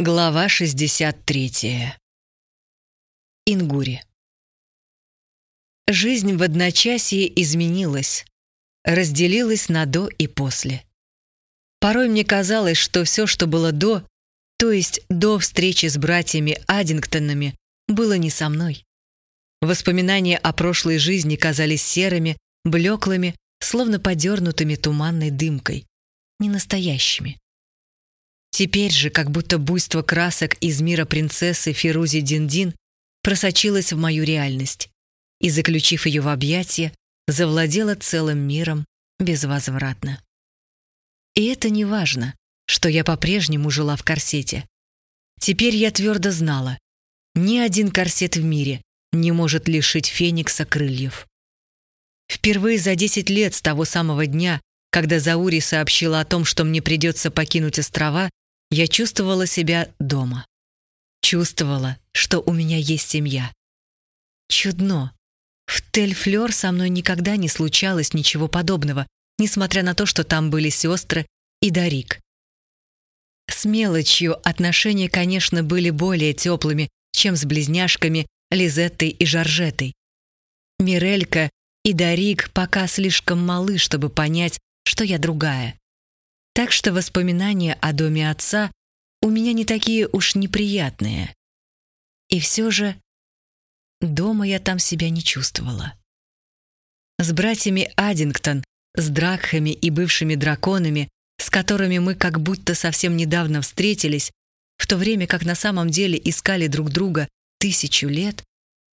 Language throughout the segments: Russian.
Глава 63. Ингури. Жизнь в одночасье изменилась, разделилась на «до» и «после». Порой мне казалось, что все, что было до, то есть до встречи с братьями Аддингтонами, было не со мной. Воспоминания о прошлой жизни казались серыми, блеклыми, словно подернутыми туманной дымкой, ненастоящими. Теперь же, как будто буйство красок из мира принцессы Фирузи Диндин просочилось в мою реальность и, заключив ее в объятия, завладело целым миром безвозвратно. И это не важно, что я по-прежнему жила в корсете. Теперь я твердо знала, ни один корсет в мире не может лишить Феникса крыльев. Впервые за 10 лет с того самого дня, когда Заури сообщила о том, что мне придется покинуть острова, я чувствовала себя дома. Чувствовала, что у меня есть семья. Чудно. В Тель-Флёр со мной никогда не случалось ничего подобного, несмотря на то, что там были сестры и Дарик. С мелочью отношения, конечно, были более теплыми, чем с близняшками Лизеттой и Жоржетой. Мирелька и Дарик пока слишком малы, чтобы понять, что я другая. Так что воспоминания о доме отца у меня не такие уж неприятные. И все же дома я там себя не чувствовала. С братьями Аддингтон, с Дракхами и бывшими драконами, с которыми мы как будто совсем недавно встретились, в то время как на самом деле искали друг друга тысячу лет,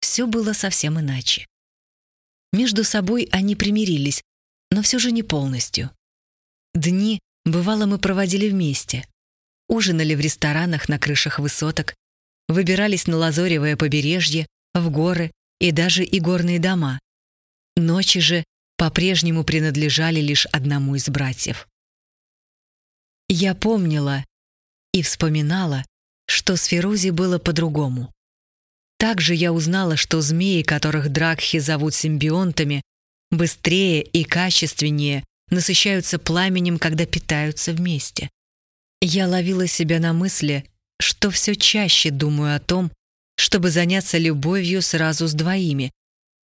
все было совсем иначе. Между собой они примирились, но все же не полностью. Дни, Бывало, мы проводили вместе. Ужинали в ресторанах на крышах высоток, выбирались на лазоревое побережье, в горы и даже и горные дома. Ночи же по-прежнему принадлежали лишь одному из братьев. Я помнила и вспоминала, что с Ферузи было по-другому. Также я узнала, что змеи, которых дракхи зовут симбионтами, быстрее и качественнее насыщаются пламенем, когда питаются вместе. Я ловила себя на мысли, что все чаще думаю о том, чтобы заняться любовью сразу с двоими,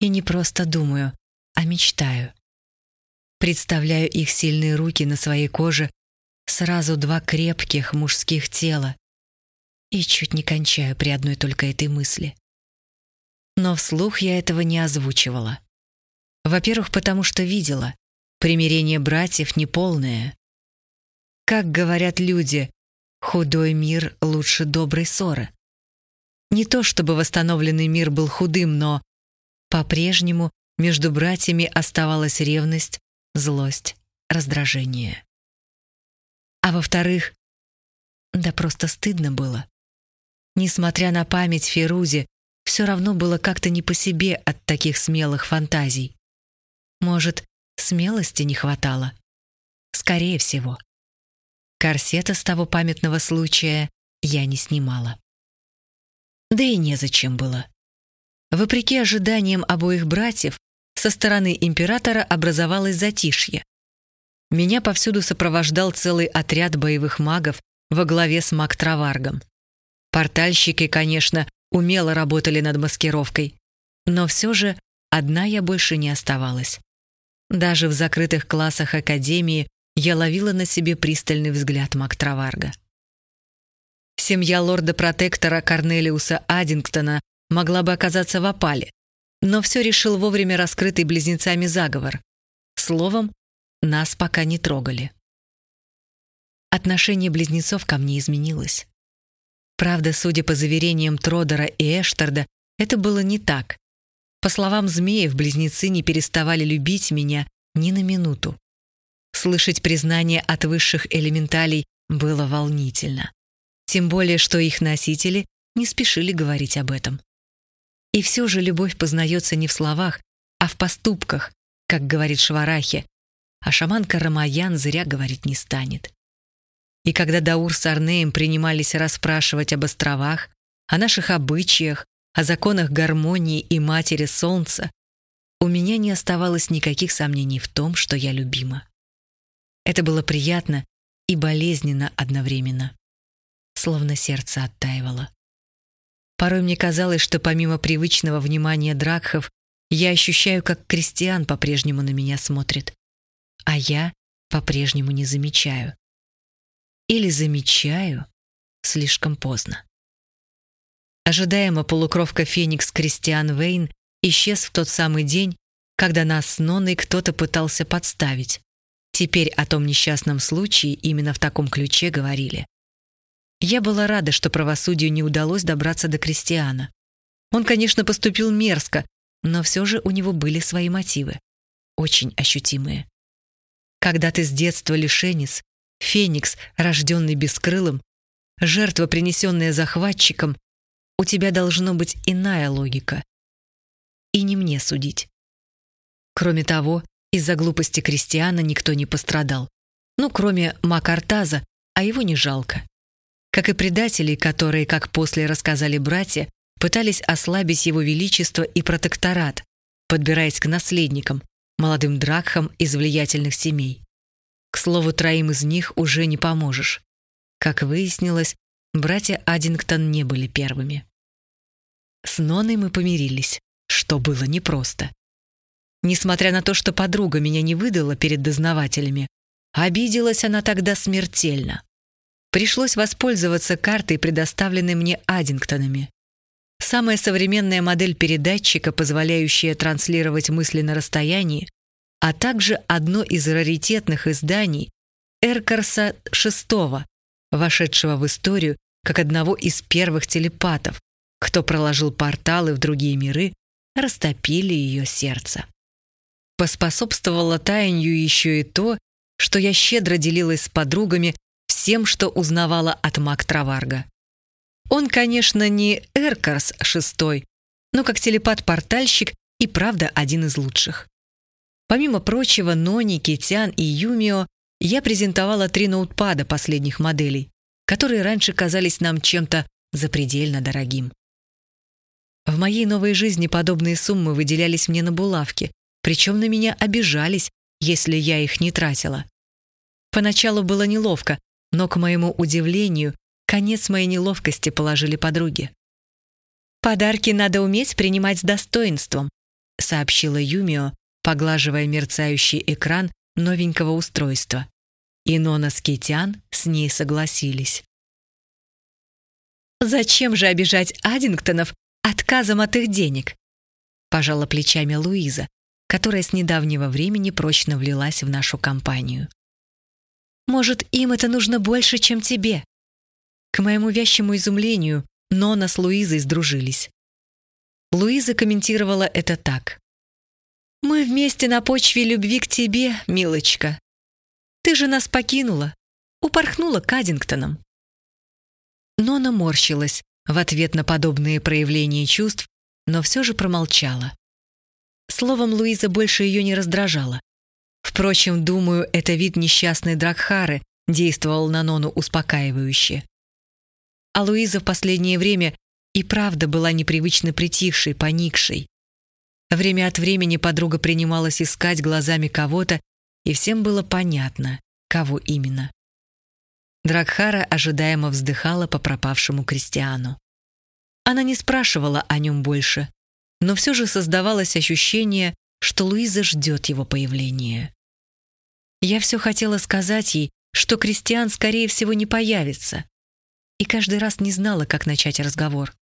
и не просто думаю, а мечтаю. Представляю их сильные руки на своей коже, сразу два крепких мужских тела, и чуть не кончаю при одной только этой мысли. Но вслух я этого не озвучивала. Во-первых, потому что видела. Примирение братьев неполное. Как говорят люди, худой мир лучше доброй ссоры. Не то чтобы восстановленный мир был худым, но по-прежнему между братьями оставалась ревность, злость, раздражение. А во-вторых, да просто стыдно было. Несмотря на память Ферузи, все равно было как-то не по себе от таких смелых фантазий. Может, Смелости не хватало. Скорее всего. Корсета с того памятного случая я не снимала. Да и незачем было. Вопреки ожиданиям обоих братьев, со стороны императора образовалось затишье. Меня повсюду сопровождал целый отряд боевых магов во главе с маг-траваргом. Портальщики, конечно, умело работали над маскировкой, но все же одна я больше не оставалась. Даже в закрытых классах Академии я ловила на себе пристальный взгляд Мактраварга. Семья лорда-протектора Корнелиуса Аддингтона могла бы оказаться в опале, но все решил вовремя раскрытый близнецами заговор. Словом, нас пока не трогали. Отношение близнецов ко мне изменилось. Правда, судя по заверениям Тродера и Эштарда, это было не так. По словам змеев, близнецы не переставали любить меня ни на минуту. Слышать признание от высших элементалей было волнительно. Тем более, что их носители не спешили говорить об этом. И все же любовь познается не в словах, а в поступках, как говорит Шварахи, а шаманка Рамаян зря говорить не станет. И когда Даур с Арнеем принимались расспрашивать об островах, о наших обычаях, о законах гармонии и матери солнца, у меня не оставалось никаких сомнений в том, что я любима. Это было приятно и болезненно одновременно. словно сердце оттаивало. Порой мне казалось, что помимо привычного внимания Дракхов, я ощущаю, как крестьян по-прежнему на меня смотрит, а я по-прежнему не замечаю. Или замечаю слишком поздно. Ожидаемо полукровка Феникс Кристиан Вейн исчез в тот самый день, когда нас с Ноной кто-то пытался подставить. Теперь о том несчастном случае именно в таком ключе говорили. Я была рада, что правосудию не удалось добраться до Кристиана. Он, конечно, поступил мерзко, но все же у него были свои мотивы. Очень ощутимые. Когда ты с детства лишенец, феникс, рожденный бескрылым, жертва, принесенная захватчиком, у тебя должно быть иная логика. И не мне судить. Кроме того, из-за глупости крестьяна никто не пострадал. Ну, кроме Макартаза, а его не жалко. Как и предателей, которые, как после рассказали братья, пытались ослабить его величество и протекторат, подбираясь к наследникам, молодым дракхам из влиятельных семей. К слову, троим из них уже не поможешь. Как выяснилось, братья Аддингтон не были первыми. С Ноной мы помирились, что было непросто. Несмотря на то, что подруга меня не выдала перед дознавателями, обиделась она тогда смертельно. Пришлось воспользоваться картой, предоставленной мне Аддингтонами. Самая современная модель передатчика, позволяющая транслировать мысли на расстоянии, а также одно из раритетных изданий Эркарса VI, вошедшего в историю как одного из первых телепатов, кто проложил порталы в другие миры, растопили ее сердце. Поспособствовало таянию еще и то, что я щедро делилась с подругами всем, что узнавала от Мак Траварга. Он, конечно, не Эркарс шестой, но как телепат-портальщик и правда один из лучших. Помимо прочего, Нони, Китян и Юмио я презентовала три ноутпада последних моделей, которые раньше казались нам чем-то запредельно дорогим. В моей новой жизни подобные суммы выделялись мне на булавки, причем на меня обижались, если я их не тратила. Поначалу было неловко, но, к моему удивлению, конец моей неловкости положили подруги. «Подарки надо уметь принимать с достоинством», сообщила Юмио, поглаживая мерцающий экран новенького устройства. И Нона с Китян с ней согласились. «Зачем же обижать Аддингтонов отказом от их денег?» пожала плечами Луиза, которая с недавнего времени прочно влилась в нашу компанию. «Может, им это нужно больше, чем тебе?» К моему вящему изумлению, Нона с Луизой сдружились. Луиза комментировала это так. «Мы вместе на почве любви к тебе, милочка. Ты же нас покинула, упорхнула к Аддингтонам». Нона морщилась в ответ на подобные проявления чувств, но все же промолчала. Словом, Луиза больше ее не раздражала. Впрочем, думаю, это вид несчастной Дракхары действовал на Нону успокаивающе. А Луиза в последнее время и правда была непривычно притихшей, поникшей. Время от времени подруга принималась искать глазами кого-то, и всем было понятно, кого именно. Дракхара ожидаемо вздыхала по пропавшему крестьяну. Она не спрашивала о нем больше, но все же создавалось ощущение, что Луиза ждет его появления. Я все хотела сказать ей, что Кристиан, скорее всего, не появится, и каждый раз не знала, как начать разговор.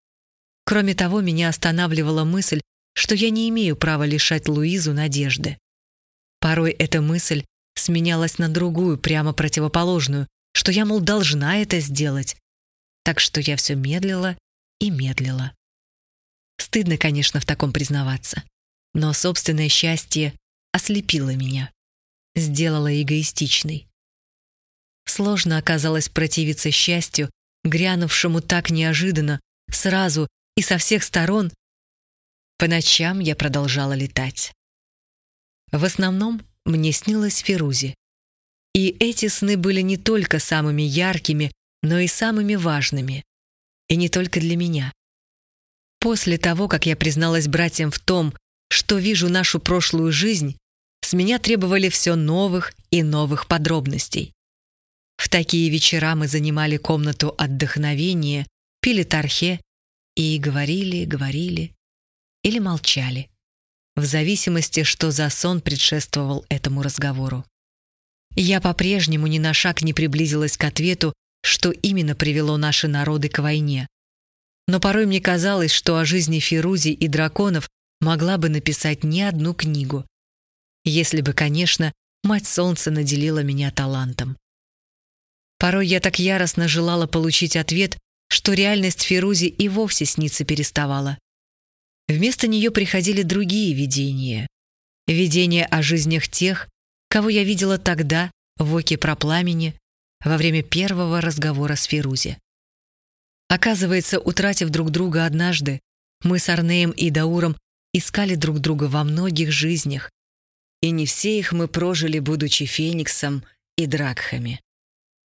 Кроме того, меня останавливала мысль, что я не имею права лишать Луизу надежды. Порой эта мысль сменялась на другую, прямо противоположную, что я, мол, должна это сделать. Так что я все медлила и медлила. Стыдно, конечно, в таком признаваться, но собственное счастье ослепило меня, сделало эгоистичной. Сложно оказалось противиться счастью, грянувшему так неожиданно, сразу и со всех сторон, по ночам я продолжала летать. В основном мне снилось Ферузи. И эти сны были не только самыми яркими, но и самыми важными. И не только для меня. После того, как я призналась братьям в том, что вижу нашу прошлую жизнь, с меня требовали все новых и новых подробностей. В такие вечера мы занимали комнату отдохновения, пили тархе и говорили, говорили или молчали, в зависимости, что за сон предшествовал этому разговору. Я по-прежнему ни на шаг не приблизилась к ответу, что именно привело наши народы к войне. Но порой мне казалось, что о жизни Фирузи и драконов могла бы написать не одну книгу. Если бы, конечно, Мать Солнца наделила меня талантом. Порой я так яростно желала получить ответ, что реальность Фирузи и вовсе сниться переставала. Вместо нее приходили другие видения. Видения о жизнях тех, кого я видела тогда, в оке про пламени, во время первого разговора с Фирузи. Оказывается, утратив друг друга однажды, мы с Арнеем и Дауром искали друг друга во многих жизнях, и не все их мы прожили, будучи Фениксом и Дракхами.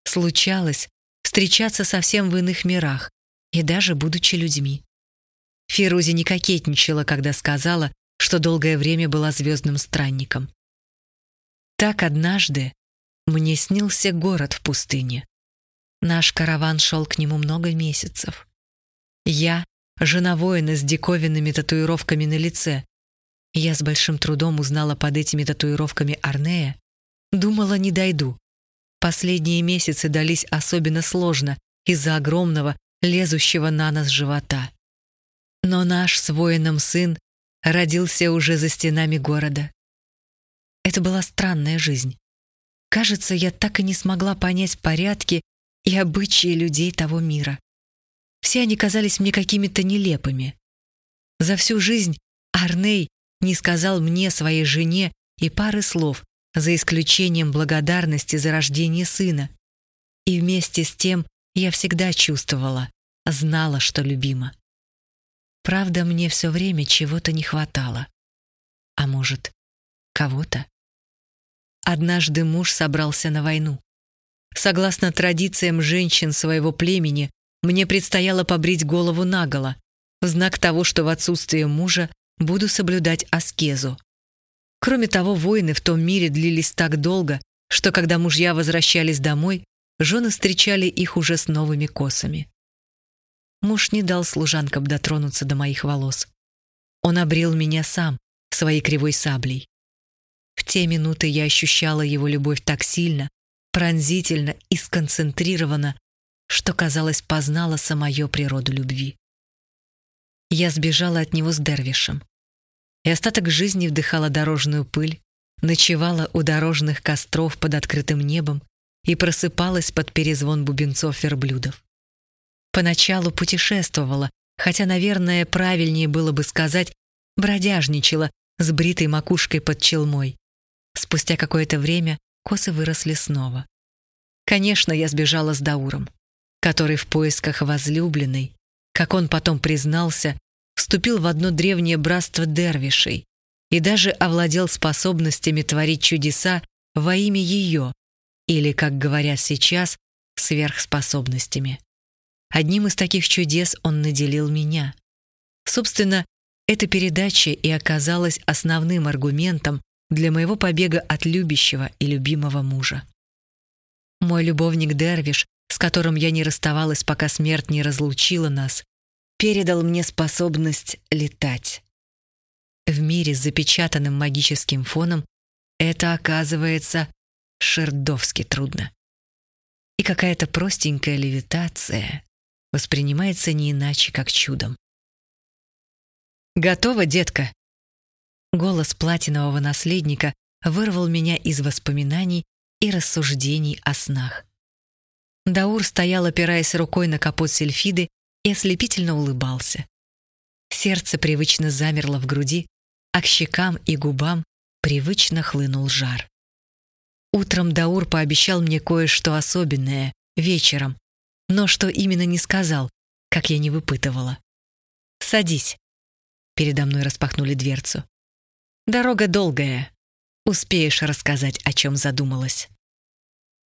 Случалось встречаться совсем в иных мирах, и даже будучи людьми. Фирузи не кокетничала, когда сказала, что долгое время была звездным странником. Так однажды мне снился город в пустыне. Наш караван шел к нему много месяцев. Я — жена воина с диковинными татуировками на лице. Я с большим трудом узнала под этими татуировками Арнея. Думала, не дойду. Последние месяцы дались особенно сложно из-за огромного, лезущего на нас живота. Но наш с воином сын родился уже за стенами города. Это была странная жизнь. Кажется, я так и не смогла понять порядки и обычаи людей того мира. Все они казались мне какими-то нелепыми. За всю жизнь Арней не сказал мне, своей жене, и пары слов, за исключением благодарности за рождение сына. И вместе с тем я всегда чувствовала, знала, что любима. Правда, мне все время чего-то не хватало. А может, кого-то? Однажды муж собрался на войну. Согласно традициям женщин своего племени, мне предстояло побрить голову наголо, в знак того, что в отсутствие мужа буду соблюдать аскезу. Кроме того, войны в том мире длились так долго, что когда мужья возвращались домой, жены встречали их уже с новыми косами. Муж не дал служанкам дотронуться до моих волос. Он обрел меня сам, своей кривой саблей. В те минуты я ощущала его любовь так сильно, пронзительно и сконцентрированно, что, казалось, познала самую природу любви. Я сбежала от него с Дервишем. И остаток жизни вдыхала дорожную пыль, ночевала у дорожных костров под открытым небом и просыпалась под перезвон бубенцов верблюдов. Поначалу путешествовала, хотя, наверное, правильнее было бы сказать, бродяжничала с бритой макушкой под челмой. Спустя какое-то время косы выросли снова. Конечно, я сбежала с Дауром, который в поисках возлюбленной, как он потом признался, вступил в одно древнее братство дервишей и даже овладел способностями творить чудеса во имя ее, или, как говорят сейчас, сверхспособностями. Одним из таких чудес он наделил меня. Собственно, эта передача и оказалась основным аргументом для моего побега от любящего и любимого мужа. Мой любовник Дервиш, с которым я не расставалась, пока смерть не разлучила нас, передал мне способность летать. В мире с запечатанным магическим фоном это оказывается шердовски трудно. И какая-то простенькая левитация воспринимается не иначе, как чудом. «Готово, детка!» Голос платинового наследника вырвал меня из воспоминаний и рассуждений о снах. Даур стоял, опираясь рукой на капот сельфиды и ослепительно улыбался. Сердце привычно замерло в груди, а к щекам и губам привычно хлынул жар. Утром Даур пообещал мне кое-что особенное, вечером, но что именно не сказал, как я не выпытывала. «Садись». Передо мной распахнули дверцу. «Дорога долгая. Успеешь рассказать, о чем задумалась».